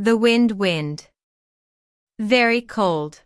The wind wind. Very cold.